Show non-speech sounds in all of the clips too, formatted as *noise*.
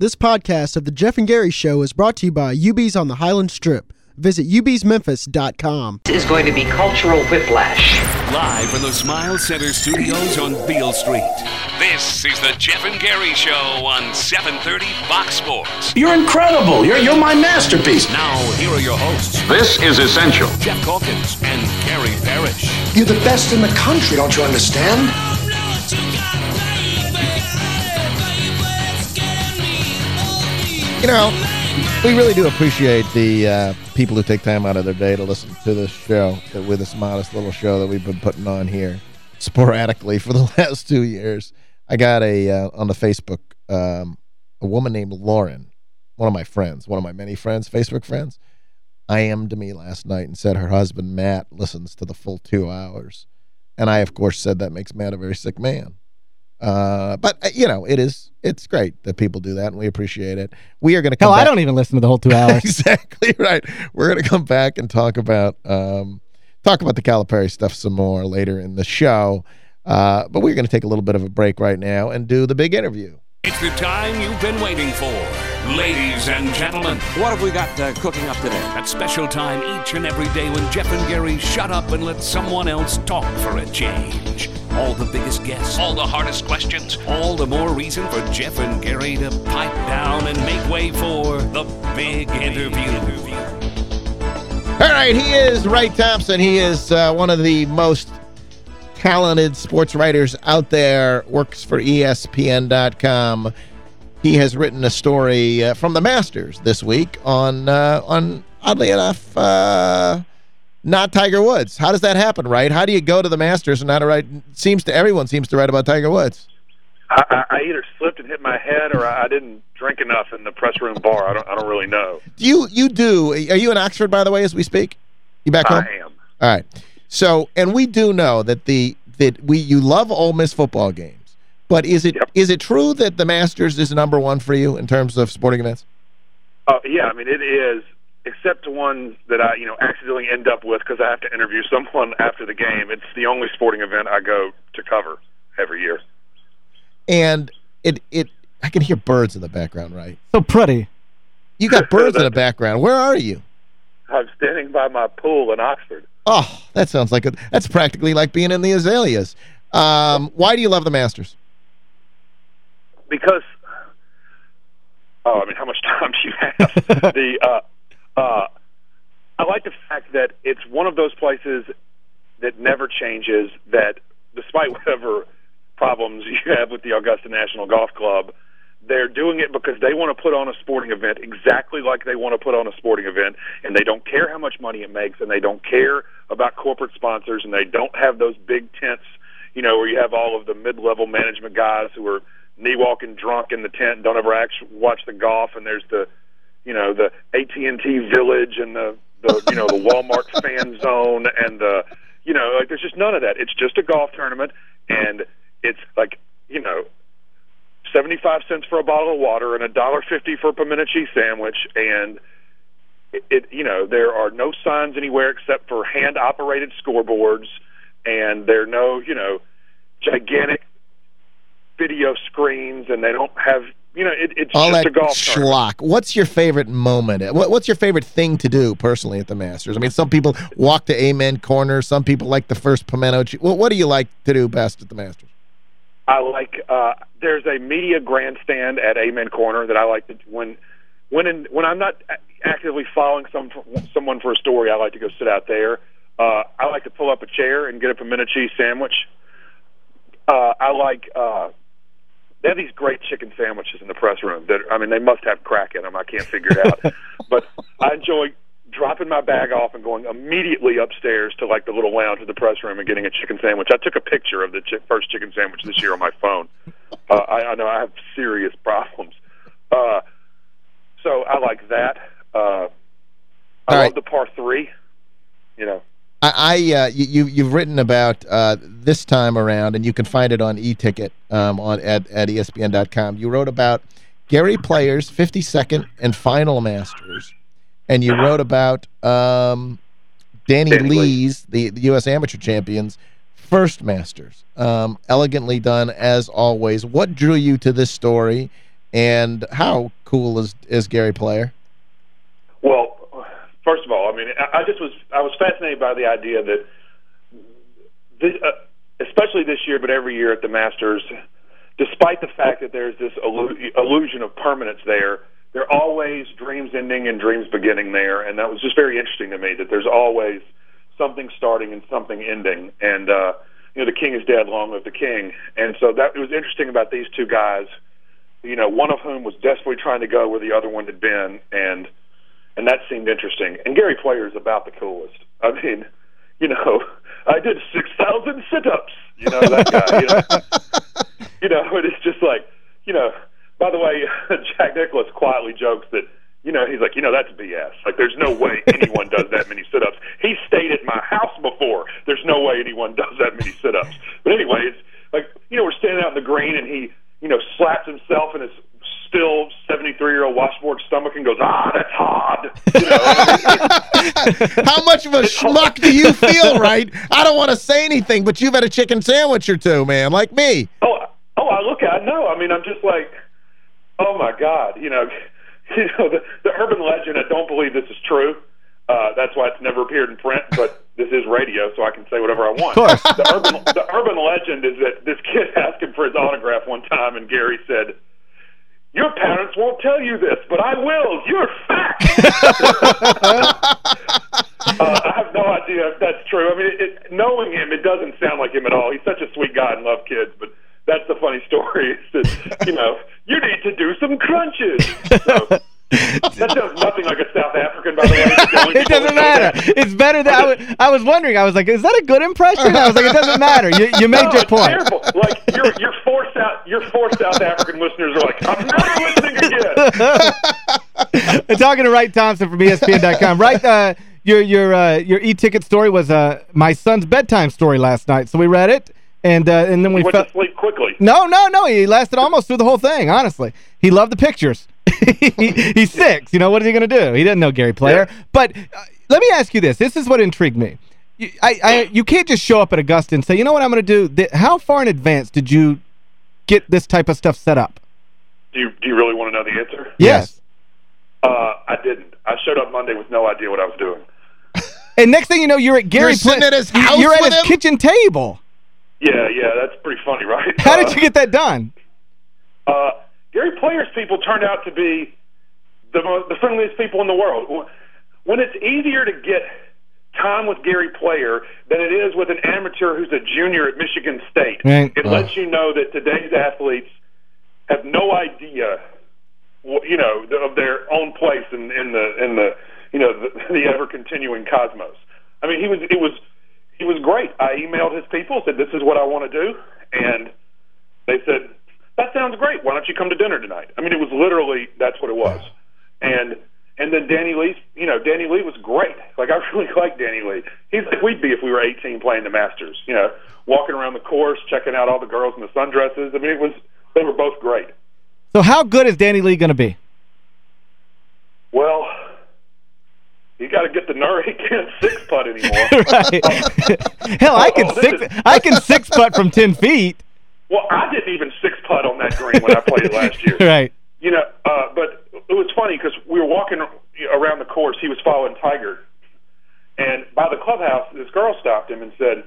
This podcast of The Geoff and Gary Show is brought to you by UB's on the Highland Strip. Visit ubsmemphis.com. This is going to be cultural whiplash. Live from the Smile Center studios on Beale Street. This is the Geoff and Gary Show on 730 Fox Sports. You're incredible. You're, you're my masterpiece. Now, here are your hosts, This is essential. Geoff Calkins and Gary Parrish. You're the best in the country, don't you understand? You know, we really do appreciate the uh, people who take time out of their day to listen to this show, with this modest little show that we've been putting on here sporadically for the *laughs* last two years. I got a, uh, on the Facebook, um, a woman named Lauren, one of my friends, one of my many friends, Facebook friends, IM'd to me last night and said her husband, Matt, listens to the full two hours. And I, of course, said that makes Matt a very sick man. Uh, but, uh, you know, it is, it's great that people do that, and we appreciate it. We are going to come Hell, back. I don't even listen to the whole two *laughs* hours. exactly right. We're going to come back and talk about um, talk about the Calipari stuff some more later in the show. Uh, but we're going to take a little bit of a break right now and do the big interview. It's the time you've been waiting for. Ladies and gentlemen, What have we got uh, cooking up today? that special time each and every day when Geoff and Gary shut up and let someone else talk for a change. All the biggest guests, all the hardest questions, all the more reason for Geoff and Gary to pipe down and make way for the big interview. All right, he is Wright Thompson. He is uh, one of the most talented sports writers out there, works for E ESPN.com. He has written a story uh, from the Masters this week on, uh, on oddly enough, uh, not Tiger Woods. How does that happen, right? How do you go to the Masters and not write? Seems to everyone seems to write about Tiger Woods. I, I either slipped and hit my head, or I didn't drink enough in the press room bar. I don't. I don't really know. Do you you do? Are you in Oxford, by the way, as we speak? You back home? I am. All right. So, and we do know that the that we you love Ole Miss football games, but is it is Yep. it true that the Masters is number one for you in terms of sporting events? Uh, yeah, I mean it is, except to one that I you know accidentally end up with because I have to interview someone *laughs* after the game. It's the only sporting event I go to cover every year. And it it I can hear birds in the background, right? so pretty. You got *laughs* birds in the background. Where are you? I'm standing by my pool in Oxford. Oh, that sounds like a, that's practically like being in the azaleas. Um, why do you love the Masters? because oh, I mean, how much *laughs* time do you have? the uh, uh, I like the fact that it's one of those places that never changes. That despite whatever problems you have with the Augusta National Golf Club, they're doing it because they want to put on a sporting event exactly like they want to put on a sporting event, and they don't care how much money it makes, and they don't care about corporate sponsors, and they don't have those big tents, you know, where you have all of the mid-level management guys who are knee walking drunk in the tent don't ever actually watch the golf, and there's the, you know, the AT and T Village and the, the you know, the *laughs* Walmart fan zone and the, you know, like there's just none of that. It's just a golf tournament, and it's like, you know, 75 cents for a bottle of water and a dollar fifty for a pimento cheese sandwich and it, it you know there are no signs anywhere except for hand operated scoreboards and there are no you know gigantic video screens and they don't have you know it, it's All just a golf tournament. What's your favorite moment? What, what's your favorite thing to do personally at the Masters? I mean, some people walk to Amen Corner. Some people like the first pimento. What, what do you like to do best at the Masters? I like uh there's a media grandstand at Amen Corner that I like to when when in, when I'm not actively following some someone for a story, I like to go sit out there. Uh I like to pull up a chair and get a pimento cheese sandwich. Uh I like uh they have these great chicken sandwiches in the press room that I mean they must have crack in them. I can't figure it out. *laughs* but I enjoy dropping my bag off and going immediately upstairs to like the little lounge of the press room and getting a chicken sandwich. I took a picture of the chi- first chicken sandwich this year on my phone. *laughs* Uh, I, I know I have serious problems. Uh, so I like that. Uh, I All love right. the par three. You know, I, I uh, you, you- you've written about uh, this time around, and you can find it on e-ticket um, on at, at ESPN.com. You wrote about Gary Player's 52nd and final Masters, and you wrote about um, Danny, Danny Lee's, the, the U.S. Amateur Champions, first Masters. Um, elegantly done, as always. What drew you to this story, And how cool is is Gary Player? First of all, I mean, I, I just was I was fascinated by the idea that, this, uh, especially this year, but every year at the Masters, despite the fact that there's this illu- illusion of permanence there, there are always dreams ending and dreams beginning there, and that was just very interesting to me. That there's always something starting and something ending, and uh, you know, the king is dead, long live the king. And so that it was interesting about these two guys. You know, one of whom was desperately trying to go where the other one had been, and and that seemed interesting. And Gary Player is about the coolest. I mean, you know, I did six thousand sit-ups. You know that guy. You know, you know, and it's just like, you know. By the way, *laughs* Jack Nicklaus quietly jokes that you know, he's like, you know, that's BS. Like, there's no way anyone does that many sit-ups. He stayed at my house before. There's no way anyone does that many sit-ups. But anyway, it's like, you know, we're standing out in the green, and he, you know, slaps himself in his still 73-year-old washboard stomach and goes, ah, that's hard. You know, *laughs* How much of a schmuck do you feel, *laughs* right? I don't want to say anything, but you've had a chicken sandwich or two, man, like me. oh, oh, I look at, no, I know. I mean, I'm just like, oh my God, you know, *laughs* you know, the, the urban legend. I don't believe this is true. Uh, that's why it's never appeared in print, but this is radio, so I can say whatever I want. Of course. The urban, the urban legend is that this kid asked him for his autograph one time, and Gary said, "Your parents won't tell you this, but I will. You're fat." *laughs* uh, I have no idea if that's true. I mean, it, it, knowing him, it doesn't sound like him at all. He's such a sweet guy and love kids, but that's the funny story. Is that, you know, you need to do some crunches. So, that sounds nothing like a South African, by the way. It doesn't matter. It's better that I was, I was wondering. I was like, is that a good impression? I was like, it doesn't matter. You, you made No, your point. Terrible. Like your your four South your four South African listeners are like, I'm never listening again. *laughs* And talking to Wright Thompson from ESPN.com. Wright, uh, your your uh, your e-ticket story was uh, my son's bedtime story last night. So we read it, and uh, and then we Went to sleep quickly. No, no, no. He lasted almost through the whole thing, honestly. He loved the pictures. He- *laughs* He's six. You know, what is he going to do? He doesn't know Gary Player. Yeah. But uh, let me ask you this. This is what intrigued me. You, I, I, you can't just show up at Augusta and say, you know what I'm going to do? How far in advance did you get this type of stuff set up? Do you do you really want to know the answer? Yes. Uh, I didn't. I showed up Monday with no idea what I was doing. And next thing you know, you're at Gary You're sitting at his you- house You're at with his him? kitchen table. Yeah, yeah, that's pretty funny, right? How Uh, did you get that done? Uh, Gary Player's people turned out to be the most, the friendliest people in the world. When it's easier to get time with Gary Player than it is with an amateur who's a junior at Michigan State, Right. it lets you know that today's athletes have no idea, you know, of their own place in, in the in the you know the, the ever continuing cosmos. I mean, he was it was he was great. I emailed his people, said this is what I want to do, and they said that sounds great. Why don't you come to dinner tonight? I mean, it was literally that's what it was, and and then Danny Lee, you know, Danny Lee was great. Like I *laughs* really like Danny Lee. He's like we'd be if we were 18 playing the Masters. You know, walking around the course, checking out all the girls in the sundresses. I mean, it was they were both great. So how good is Danny Lee going to be? Well, you got to get the nerve. *laughs* He can't six putt anymore. *laughs* right. Hell, I can Oh, six is- I can six putt from 10 feet. Well, I didn't even six putt on that green when I played it last year. *laughs* Right. You know, uh, but it was funny because we were walking around the course. He was following Tiger, and by the clubhouse, this girl stopped him and said,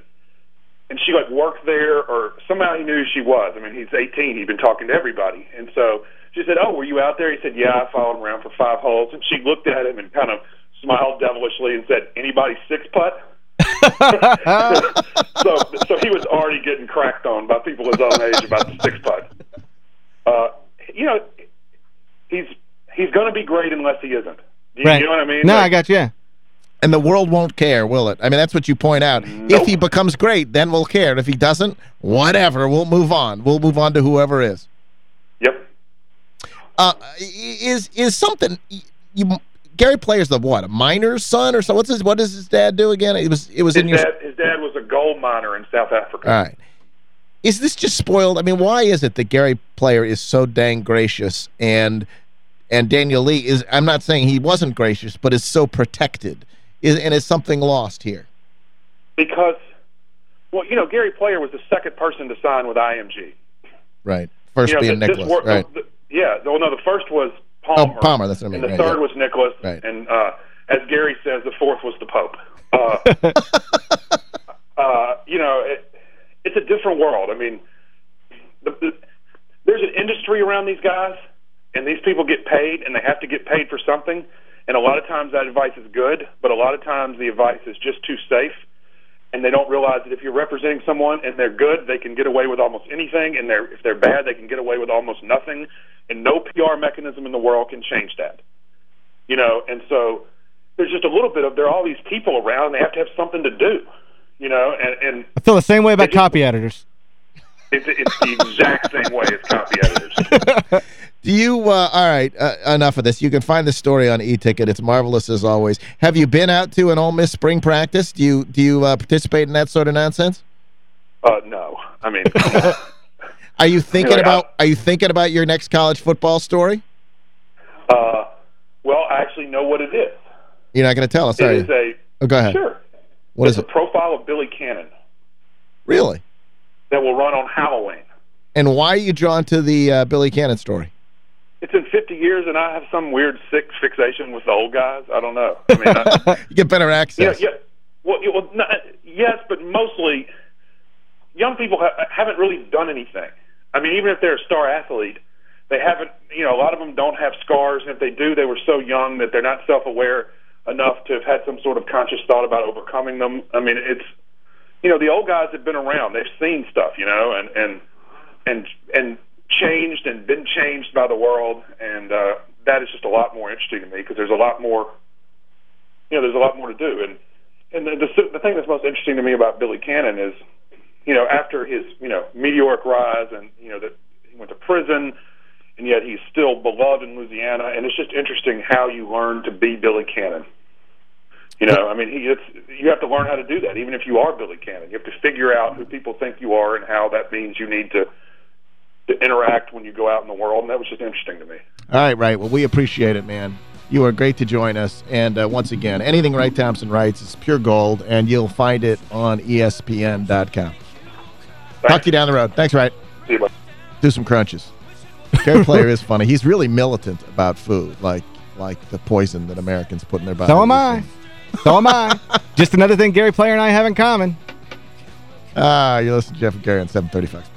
and she like worked there, or somehow he knew she was. I mean, he's 18. He'd been talking to everybody, and so she said, "Oh, were you out there?" He said, "Yeah, I followed him around for five holes." And she looked at him and kind of smiled devilishly and said, "Anybody six putt?" *laughs* *laughs* so, so he was already getting cracked on by people his own age about the six putt. Uh, you know, he's he's going to be great unless he isn't. Do you, Right. you know what I mean? No, Like, I got you. Yeah. And the world won't care, will it? I mean, that's what you point out. If he becomes great, then we'll care. And if he doesn't, whatever, we'll move on. We'll move on to whoever is. Yep. Uh, is is something you Gary Player's the what? A miner's son or so? What's his what does his dad do again? It was it was His in your dad, his dad was a gold miner in South Africa. All right. Is this just spoiled? I mean, why is it that Gary Player is so dang gracious and and Daniel Lee is I'm not saying he wasn't gracious, but is so protected. Is and is something lost here? Because, well, you know, Gary Player was the second person to sign with IMG. Right. First you know, being this- Nicklaus, right. the- Yeah. Well, no, the first was Palmer. Oh, Palmer. Palmer, that's what I mean, And the right, third yeah. was Nicklaus. Right. And uh, as Gary says, the fourth was the Pope. Uh, *laughs* uh, you know, it, it's a different world. I mean, the, the, there's an industry around these guys, and these people get paid, and they have to get paid for something. And a lot of times that advice is good, but a lot of times the advice is just too safe. And they don't realize that if you're representing someone and they're good, they can get away with almost anything. And they're, if they're bad, they can get away with almost nothing. And no PR mechanism in the world can change that. You know, and so there's just a little bit of there are all these people around. They have to have something to do. You know, and and I feel the same way about It just- copy editors. it's it's the exact same way as copy editors. *laughs* Do you, uh, all right, uh, enough of this. You can find this story on e-ticket. It's marvelous as always. Have you been out to an Ole Miss spring practice? Do you do you uh, participate in that sort of nonsense? Uh, no, I mean. *laughs* Are you thinking Like, about Are you thinking about your next college football story? uh, well, I actually know what it is. You're not going to tell us, It are you? a Oh, go ahead. sure. What it's is a it? profile of Billy Cannon Really? that will run on Halloween. And why are you drawn to the uh, Billy Cannon story? It's in 50 years, and I have some weird sick fixation with the old guys. I don't know. I mean, I, *laughs* you get better access. yeah, well, you- well not, yes, but mostly young people ha- haven't really done anything. I mean, even if they're a star athlete, they haven't. You know, a lot of them don't have scars, and if they do, they were so young that they're not self-aware enough to have had some sort of conscious thought about overcoming them. I mean, it's you know, the old guys have been around; they've seen stuff, you know, and and and and changed and been changed by the world, and uh, that is just a lot more interesting to me because there's a lot more, you know, there's a lot more to do, and and the, the the thing that's most interesting to me about Billy Cannon is, you know, after his you know meteoric rise, and you know that he went to prison, and yet he's still beloved in Louisiana, and it's just interesting how you learn to be Billy Cannon. You know, I mean, he, it's, you have to learn how to do that, even if you are Billy Cannon. You have to figure out who people think you are and how that means you need to to interact when you go out in the world, and that was just interesting to me. All right, right. Well, we appreciate it, man. You are great to join us. And uh, once again, anything Wright Thompson writes is pure gold, and you'll find it on ESPN.com. Talk to you down the road. Thanks, Wright. See you, bud. Do some crunches. Gary *laughs* Player is funny. He's really militant about food, like like the poison that Americans put in their bodies. So am I. So am I. Just another thing Gary Player and I have in common. Ah, you listen to Geoff and Gary on 730 Fox.